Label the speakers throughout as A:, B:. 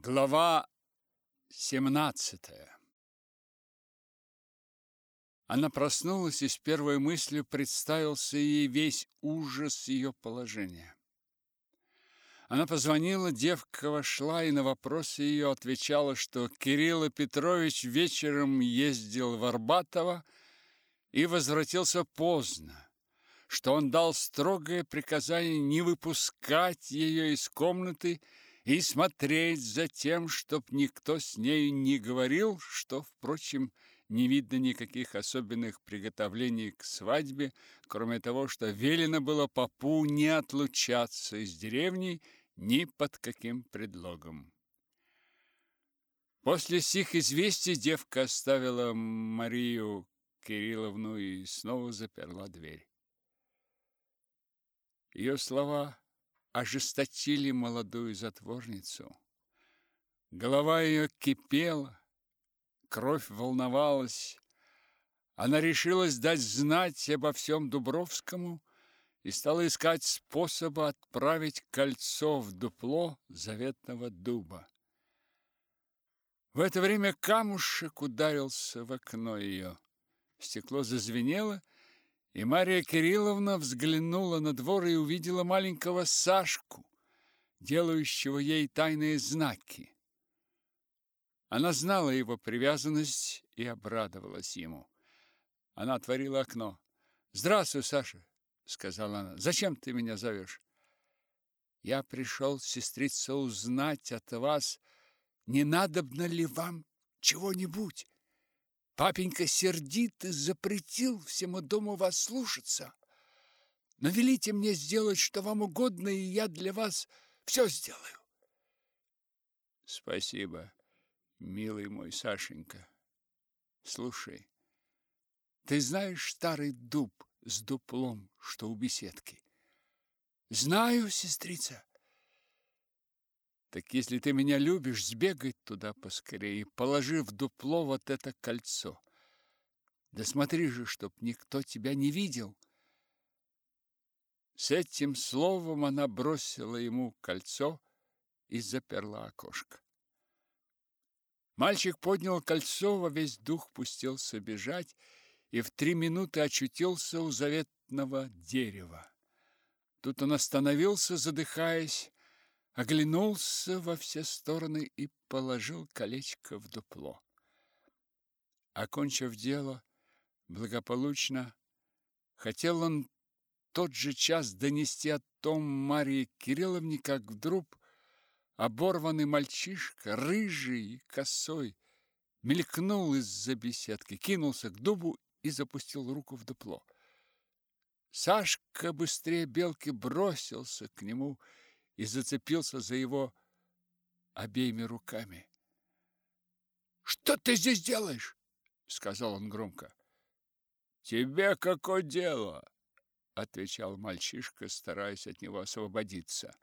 A: Глава 17 Она проснулась и с первой мыслью представился ей весь ужас ее положения. Она позвонила, девка вошла и на вопросы ее отвечала, что Кирилл Петрович вечером ездил в Арбатово и возвратился поздно, что он дал строгое приказание не выпускать ее из комнаты и смотреть за тем, чтоб никто с нею не говорил, что, впрочем, не видно никаких особенных приготовлений к свадьбе, кроме того, что велено было попу не отлучаться из деревни ни под каким предлогом. После сих известий девка оставила Марию Кирилловну и снова заперла дверь. Ее слова ожесточили молодую затворницу. Голова ее кипела, кровь волновалась. Она решилась дать знать обо всем Дубровскому и стала искать способа отправить кольцо в дупло заветного дуба. В это время камушек ударился в окно ее. Стекло зазвенело, и Мария Кирилловна взглянула на двор и увидела маленького Сашку, делающего ей тайные знаки. Она знала его привязанность и обрадовалась ему. Она отворила окно. «Здравствуй, Саша», — сказала она. «Зачем ты меня зовешь?» «Я пришел, сестрица, узнать от вас, не надобно ли вам чего-нибудь?» Папенька сердит и запретил всему дому вас слушаться. Но велите мне сделать, что вам угодно, и я для вас все сделаю. Спасибо, милый мой Сашенька. Слушай, ты знаешь старый дуб с дуплом, что у беседки? Знаю, сестрица. Так если ты меня любишь, сбегай туда поскорее, положи в дупло вот это кольцо. Да смотри же, чтоб никто тебя не видел. С этим словом она бросила ему кольцо и заперла окошко. Мальчик поднял кольцо, во весь дух пустился бежать и в три минуты очутился у заветного дерева. Тут он остановился, задыхаясь, оглянулся во все стороны и положил колечко в дупло. Окончив дело благополучно, хотел он тот же час донести о том Марии Кирилловне, как вдруг оборванный мальчишка, рыжий и косой, мелькнул из-за беседки, кинулся к дубу и запустил руку в дупло. Сашка быстрее белки бросился к нему и зацепился за его обеими руками. «Что ты здесь делаешь?» — сказал он громко. «Тебе какое дело?» — отвечал мальчишка, стараясь от него освободиться.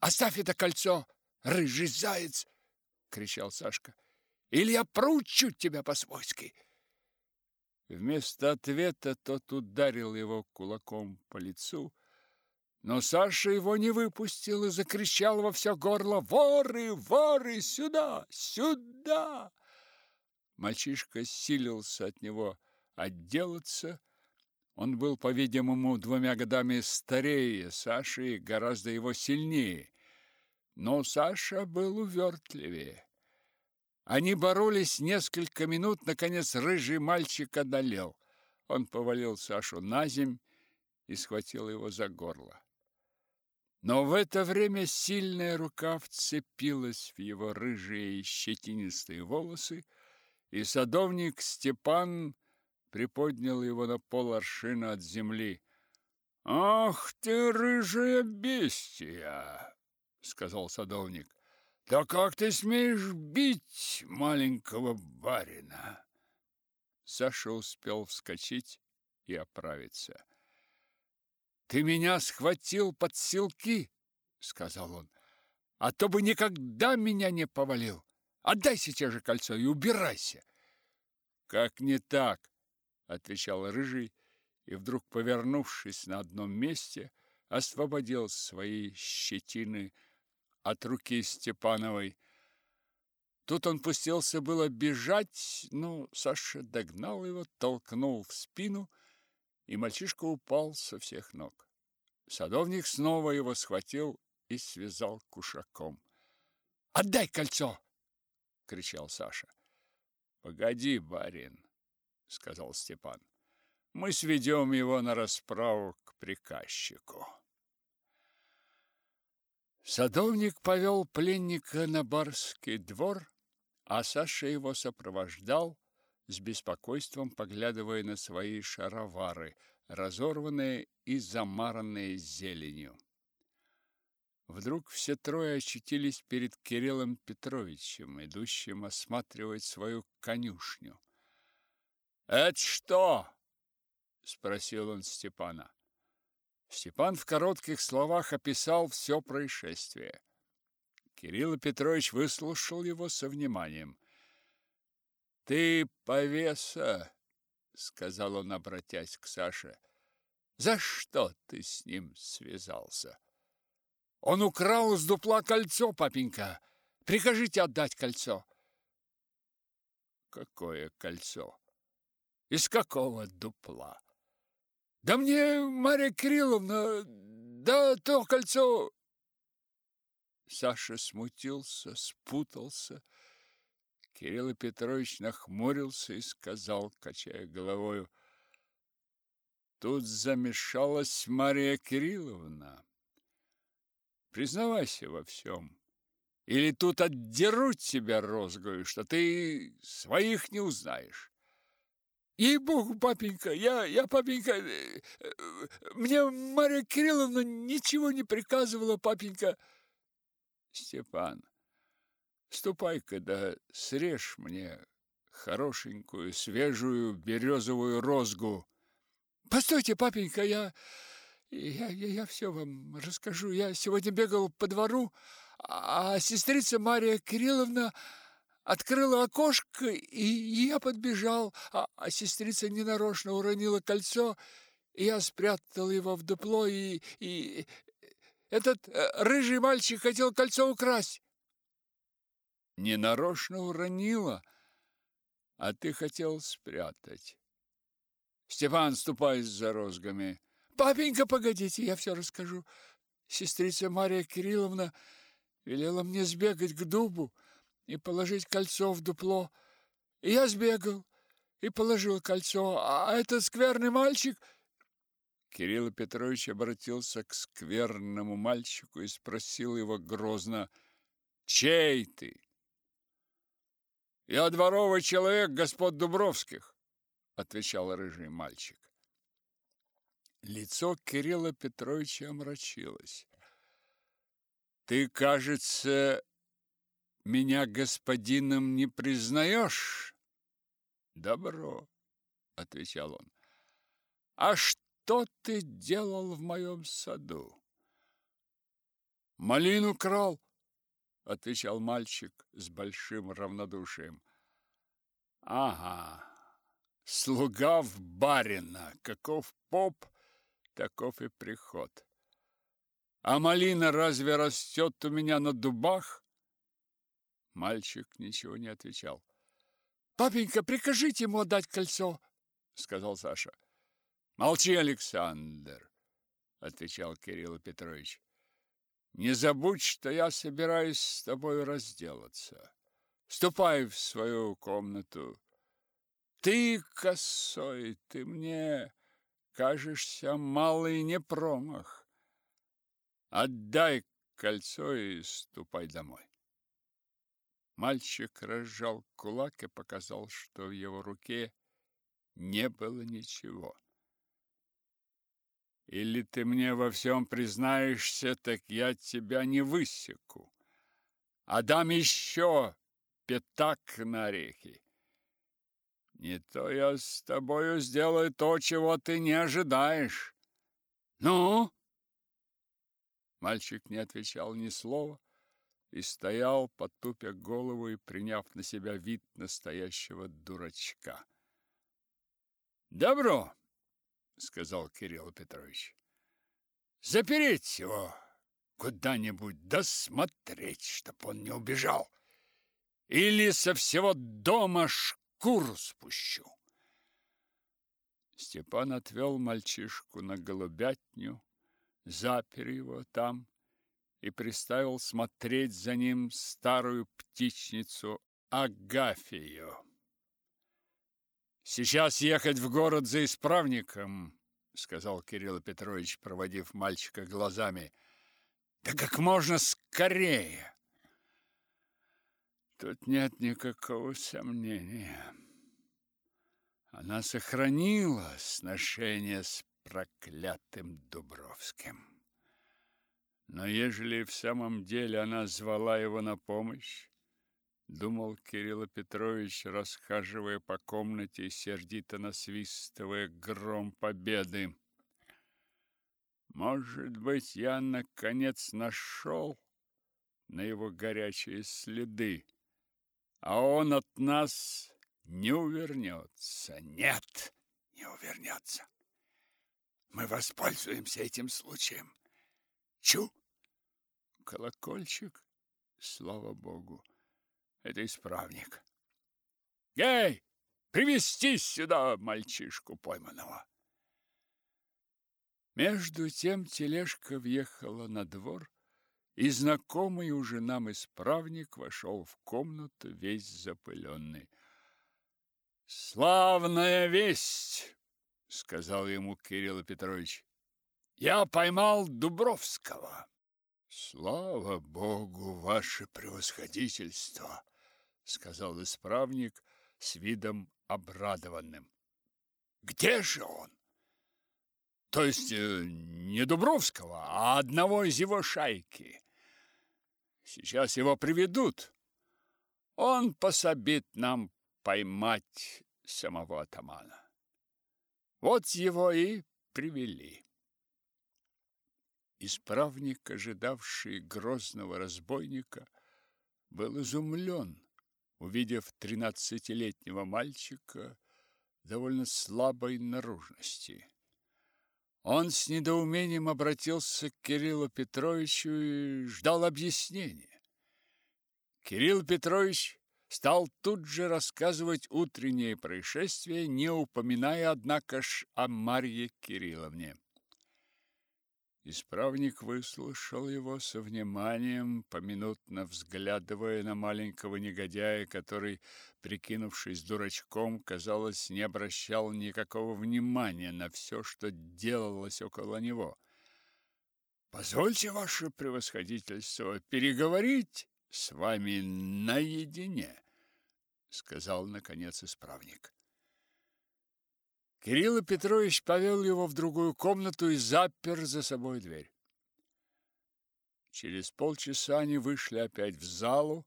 A: «Оставь это кольцо, рыжий заяц!» — кричал Сашка. «Или я проучу тебя по-свойски!» Вместо ответа тот ударил его кулаком по лицу, но Саша его не выпустил и закричал во все горло «Воры! Воры! Сюда! Сюда!» Мальчишка силился от него отделаться. Он был, по-видимому, двумя годами старее Саши и гораздо его сильнее. Но Саша был увертливее. Они боролись несколько минут, наконец рыжий мальчик одолел. Он повалил Сашу на земь и схватил его за горло. Но в это время сильная рука вцепилась в его рыжие щетинистые волосы, и садовник Степан приподнял его на пол аршина от земли. «Ах ты, рыжая бестия!» — сказал садовник. «Да как ты смеешь бить маленького барина?» Саша успел вскочить и оправиться. Ты меня схватил под силки, сказал он. А то бы никогда меня не повалил. Отдай сейчас же кольцо и убирайся. Как не так? отвечал рыжий и вдруг, повернувшись на одном месте, освободил свои щетины от руки Степановой. Тут он пустился было бежать, но Саша догнал его, толкнул в спину, и мальчишка упал со всех ног. Садовник снова его схватил и связал кушаком. «Отдай кольцо!» — кричал Саша. «Погоди, барин!» — сказал Степан. «Мы сведем его на расправу к приказчику». Садовник повел пленника на барский двор, а Саша его сопровождал, с беспокойством поглядывая на свои шаровары, разорванные и замаранные зеленью. Вдруг все трое очутились перед Кириллом Петровичем, идущим осматривать свою конюшню. «Это что?» – спросил он Степана. Степан в коротких словах описал все происшествие. Кирилл Петрович выслушал его со вниманием. «Ты повеса!» — сказал он, обратясь к Саше. «За что ты с ним связался?» «Он украл из дупла кольцо, папенька! Прикажите отдать кольцо!» «Какое кольцо? Из какого дупла?» Да мне, Марья Кирилловна, да то кольцо... Саша смутился, спутался. Кирилл Петрович нахмурился и сказал, качая головою, Тут замешалась Мария Кирилловна. Признавайся во всем. Или тут отдерут тебя розгою, что ты своих не узнаешь. Ей-богу, папенька, я, я, папенька, э, э, мне Марья Кирилловна ничего не приказывала, папенька. Степан, ступай-ка да срежь мне хорошенькую, свежую березовую розгу. Постойте, папенька, я, я, я, я все вам расскажу. Я сегодня бегал по двору, а сестрица Мария Кирилловна открыла окошко, и я подбежал, а, а сестрица ненарочно уронила кольцо, и я спрятал его в дупло, и, и этот э, рыжий мальчик хотел кольцо украсть. Ненарочно уронила, а ты хотел спрятать. Степан, ступай за розгами. Папенька, погодите, я все расскажу. Сестрица Мария Кирилловна велела мне сбегать к дубу, и положить кольцо в дупло. И я сбегал и положил кольцо, а этот скверный мальчик... Кирилл Петрович обратился к скверному мальчику и спросил его грозно, «Чей ты?» «Я дворовый человек господ Дубровских», — отвечал рыжий мальчик. Лицо Кирилла Петровича омрачилось. «Ты, кажется, меня господином не признаешь? Добро, отвечал он. А что ты делал в моем саду? Малину крал, отвечал мальчик с большим равнодушием. Ага, слуга в барина, каков поп, таков и приход. А малина разве растет у меня на дубах? Мальчик ничего не отвечал. «Папенька, прикажите ему отдать кольцо!» — сказал Саша. «Молчи, Александр!» — отвечал Кирилл Петрович. «Не забудь, что я собираюсь с тобой разделаться. Ступай в свою комнату. Ты, косой, ты мне кажешься малый не промах. Отдай кольцо и ступай домой». Мальчик разжал кулак и показал, что в его руке не было ничего. Или ты мне во всем признаешься, так я тебя не высеку, а дам еще пятак на орехи. Не то я с тобою сделаю то, чего ты не ожидаешь. Ну? Мальчик не отвечал ни слова, и стоял, потупя голову и приняв на себя вид настоящего дурачка. «Добро!» — сказал Кирилл Петрович. «Запереть его куда-нибудь, досмотреть, чтоб он не убежал. или со всего дома шкуру спущу. Степан отвел мальчишку на голубятню, запер его там и приставил смотреть за ним старую птичницу Агафию. Сейчас ехать в город за исправником, сказал Кирилл Петрович, проводив мальчика глазами. Да как можно скорее. Тут нет никакого сомнения. Она сохранила сношение с проклятым Дубровским. Но ежели в самом деле она звала его на помощь, думал Кирилл Петрович, расхаживая по комнате и сердито насвистывая гром победы. Может быть, я наконец нашел на его горячие следы, а он от нас не увернется. Нет, не увернется. Мы воспользуемся этим случаем. Чу! Колокольчик, слава богу, это исправник. Эй, привести сюда мальчишку пойманного. Между тем тележка въехала на двор, и знакомый уже нам исправник вошел в комнату весь запыленный. «Славная весть!» — сказал ему Кирилл Петрович. «Я поймал Дубровского». «Слава Богу, ваше превосходительство!» — сказал исправник с видом обрадованным. «Где же он?» «То есть э, не Дубровского, а одного из его шайки. Сейчас его приведут. Он пособит нам поймать самого атамана. Вот его и привели. Исправник, ожидавший грозного разбойника, был изумлен, увидев тринадцатилетнего мальчика довольно слабой наружности. Он с недоумением обратился к Кириллу Петровичу и ждал объяснения. Кирилл Петрович стал тут же рассказывать утреннее происшествие, не упоминая, однако ж, о Марье Кирилловне. Исправник выслушал его со вниманием, поминутно взглядывая на маленького негодяя, который, прикинувшись дурачком, казалось, не обращал никакого внимания на все, что делалось около него. «Позвольте, ваше превосходительство, переговорить с вами наедине», — сказал, наконец, исправник. Кирилл Петрович повел его в другую комнату и запер за собой дверь. Через полчаса они вышли опять в залу,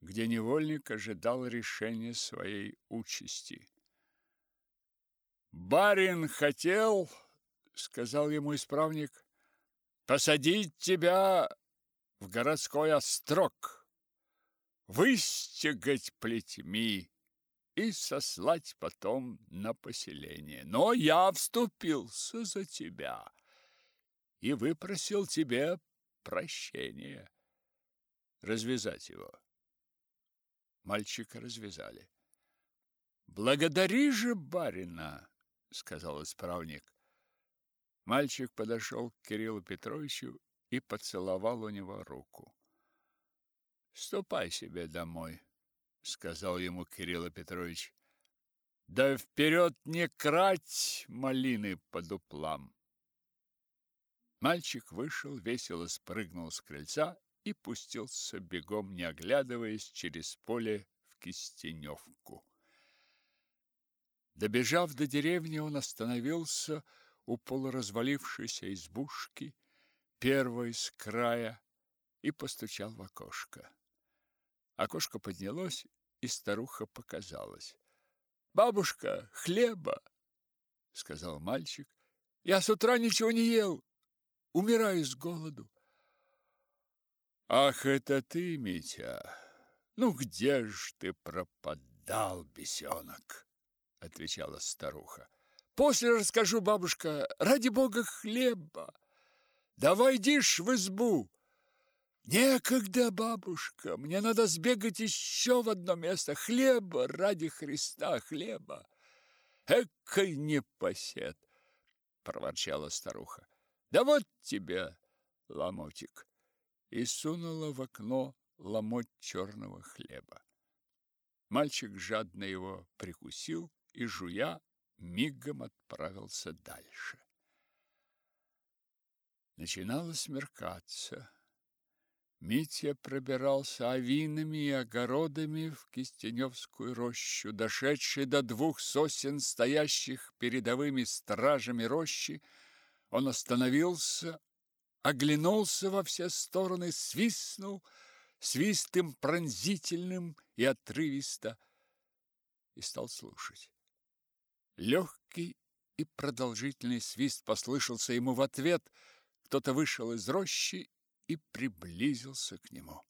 A: где невольник ожидал решения своей участи. «Барин хотел, — сказал ему исправник, — посадить тебя в городской острог, выстегать плетьми, и сослать потом на поселение. Но я вступился за тебя и выпросил тебе прощения. Развязать его. Мальчика развязали. Благодари же барина, сказал исправник. Мальчик подошел к Кириллу Петровичу и поцеловал у него руку. Ступай себе домой, сказал ему Кирилл Петрович. Да вперед не крать малины по дуплам. Мальчик вышел, весело спрыгнул с крыльца и пустился бегом, не оглядываясь, через поле в Кистеневку. Добежав до деревни, он остановился у полуразвалившейся избушки, первой с края, и постучал в окошко. Окошко поднялось, и старуха показалась. «Бабушка, хлеба!» — сказал мальчик. «Я с утра ничего не ел, умираю с голоду». «Ах, это ты, Митя! Ну где ж ты пропадал, бесенок?» — отвечала старуха. «После расскажу, бабушка, ради бога хлеба. Давай дишь в избу!» Некогда, бабушка, мне надо сбегать еще в одно место. Хлеба, ради Христа, хлеба. Экой непосед, проворчала старуха. Да вот тебе ломотик. И сунула в окно ломоть черного хлеба. Мальчик жадно его прикусил и, жуя, мигом отправился дальше. Начинало смеркаться. Митя пробирался авинами и огородами в Кистеневскую рощу, дошедший до двух сосен, стоящих передовыми стражами рощи, он остановился, оглянулся во все стороны, свистнул, свистым пронзительным и отрывисто, и стал слушать. Легкий и продолжительный свист послышался ему в ответ. Кто-то вышел из рощи и приблизился к нему.